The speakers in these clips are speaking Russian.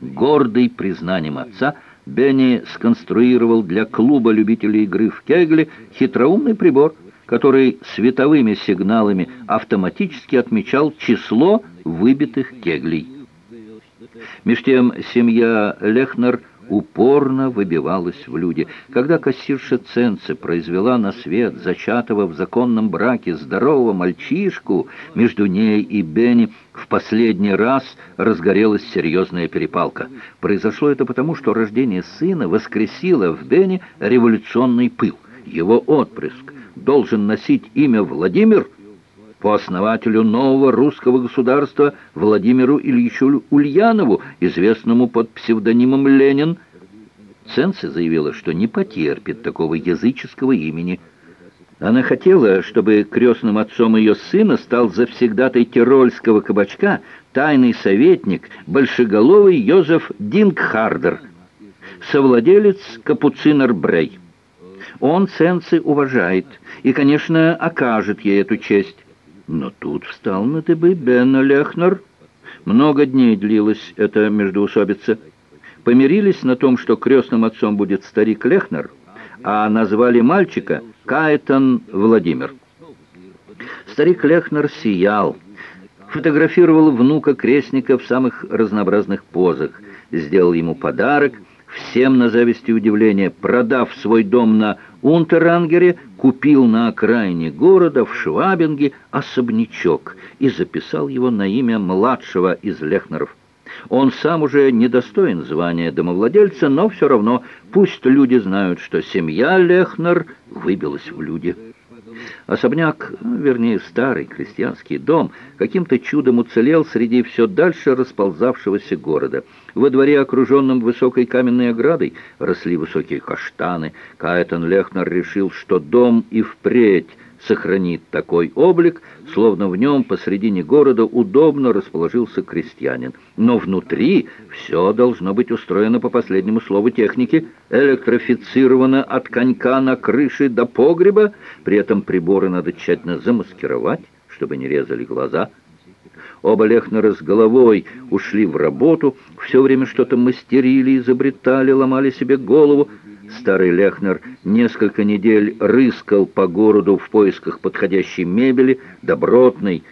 Гордый признанием отца, Бенни сконструировал для клуба любителей игры в кегли хитроумный прибор, который световыми сигналами автоматически отмечал число выбитых кеглей. Меж тем семья Лехнер упорно выбивалась в люди. Когда кассирша Ценце произвела на свет зачатого в законном браке здорового мальчишку, между ней и Бенни в последний раз разгорелась серьезная перепалка. Произошло это потому, что рождение сына воскресило в Бенни революционный пыл. Его отпрыск должен носить имя Владимир – по основателю нового русского государства Владимиру Ильичу Ульянову, известному под псевдонимом Ленин. Ценце заявила, что не потерпит такого языческого имени. Она хотела, чтобы крестным отцом ее сына стал завсегдатай тирольского кабачка тайный советник, большеголовый Йозеф Дингхардер, совладелец Капуцинер Брей. Он Ценце уважает и, конечно, окажет ей эту честь. Но тут встал на дыбы Бен Лехнер. Много дней длилась эта междоусобица. Помирились на том, что крестным отцом будет старик Лехнер, а назвали мальчика Каэтан Владимир. Старик Лехнер сиял, фотографировал внука крестника в самых разнообразных позах, сделал ему подарок — всем на зависть и удивление, продав свой дом на Унтерангере, купил на окраине города в Швабинге особнячок и записал его на имя младшего из Лехнеров. Он сам уже недостоин звания домовладельца, но все равно пусть люди знают, что семья Лехнер выбилась в люди. Особняк, вернее, старый крестьянский дом, каким-то чудом уцелел среди все дальше расползавшегося города. Во дворе, окруженном высокой каменной оградой, росли высокие каштаны. Каэтан Лехнер решил, что дом и впредь сохранит такой облик, словно в нем посредине города удобно расположился крестьянин. Но внутри все должно быть устроено по последнему слову техники, электрифицировано от конька на крыше до погреба, при этом приборы надо тщательно замаскировать, чтобы не резали глаза. Оба Лехнера с головой ушли в работу, все время что-то мастерили, изобретали, ломали себе голову, Старый Лехнер несколько недель рыскал по городу в поисках подходящей мебели, добротной,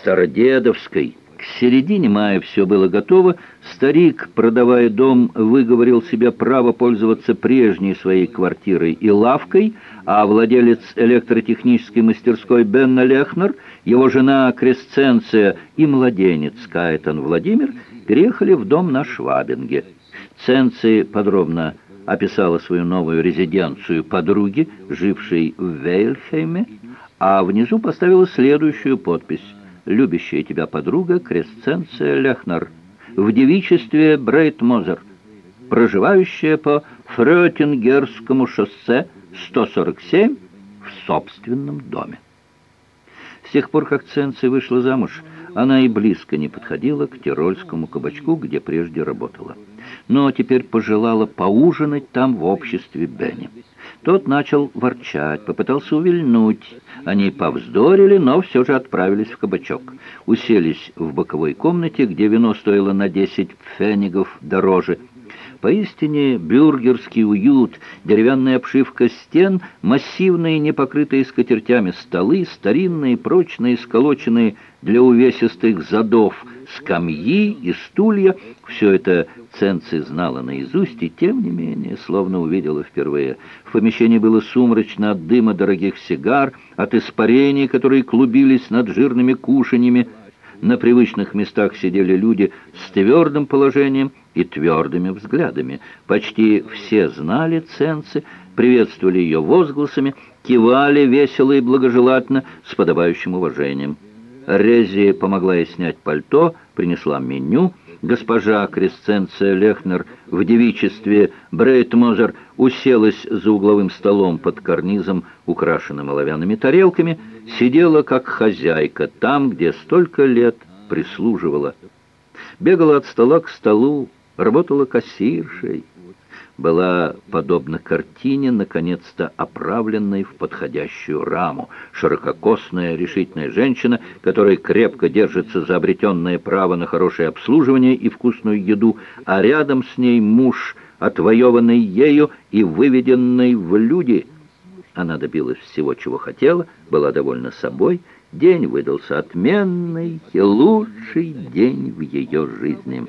стародедовской. К середине мая все было готово. Старик, продавая дом, выговорил себе право пользоваться прежней своей квартирой и лавкой, а владелец электротехнической мастерской Бенна Лехнер, его жена Кресценция и младенец Кайтон Владимир переехали в дом на Швабинге. Ценции подробно описала свою новую резиденцию подруги, жившей в Вейльхейме, а внизу поставила следующую подпись «Любящая тебя подруга Кресценция Лехнер, в девичестве Брейт Мозер, проживающая по Фрётингерскому шоссе 147 в собственном доме». С тех пор, как Ценция вышла замуж, она и близко не подходила к тирольскому кабачку, где прежде работала но теперь пожелала поужинать там в обществе Бенни. Тот начал ворчать, попытался увильнуть. Они повздорили, но все же отправились в кабачок. Уселись в боковой комнате, где вино стоило на 10 фенигов дороже. Поистине бюргерский уют, деревянная обшивка стен, массивные, не покрытые скатертями столы, старинные, прочные, сколоченные для увесистых задов, скамьи и стулья — все это Ценци знала наизусть и, тем не менее, словно увидела впервые. В помещении было сумрачно от дыма дорогих сигар, от испарений, которые клубились над жирными кушаньями. На привычных местах сидели люди с твердым положением и твердыми взглядами. Почти все знали Ценци, приветствовали ее возгласами, кивали весело и благожелательно, с подобающим уважением. Рези помогла ей снять пальто, принесла меню — госпожа Кресценция Лехнер в девичестве Брейтмозер уселась за угловым столом под карнизом, украшенным оловянными тарелками, сидела как хозяйка там, где столько лет прислуживала. Бегала от стола к столу, работала кассиршей. была подобна картине, наконец-то оправленной в подходящую раму. Ширококосная, решительная женщина, которая крепко держится за обретенное право на хорошее обслуживание и вкусную еду, а рядом с ней муж, отвоеванный ею и выведенный в люди. Она добилась всего, чего хотела, была довольна собой. День выдался отменный, лучший день в ее жизни.